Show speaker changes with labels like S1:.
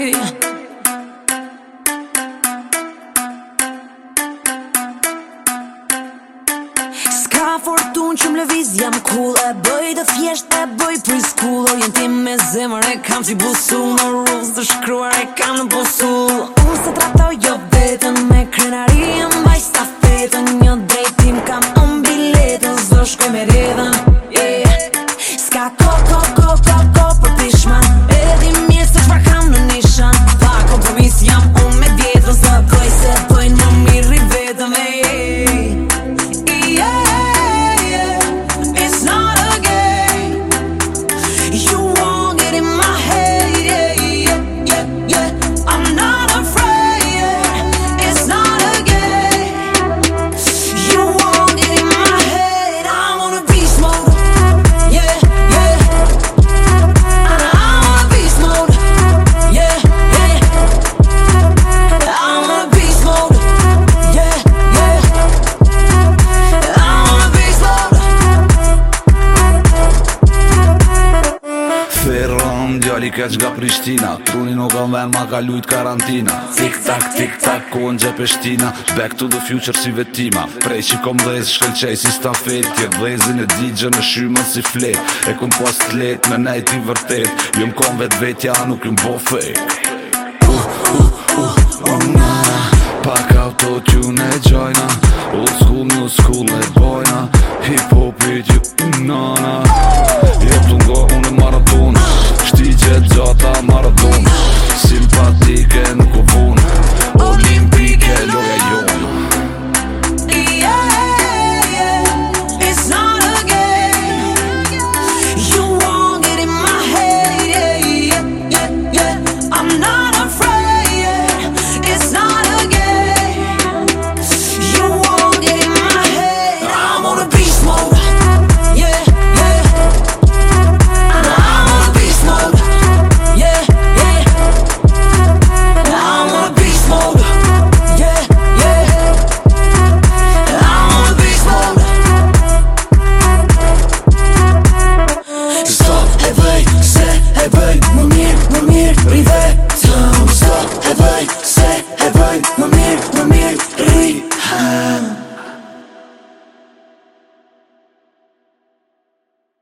S1: Ska
S2: fortun që më lëviz jam cool E bëj dhe fjesht, e bëj preschool Orientim me zemër e kam si busull Në rrës të shkruar e kam në busull Unë se trataj jo vetën Me krenari Baj mbaj stafetën Një drejtim kam unë biletën Zdo shkoj me redhën
S3: Fali keq nga Prishtina Truni nuk kam ven ma ka lujt karantina Tik tak, tik tak, ku në e shtina Back to the future si vetima Prej që kom dhez, shkel qaj si stan fet Tje dhezin e digje në shymën si flet E pas të let, me nejt i vërtet Jum kom vet vetja, nuk jum bo fake Uh, uh, uh, oh na Pak auto tune e gjojna Old school, new school bojna Hip hop e gjë, nana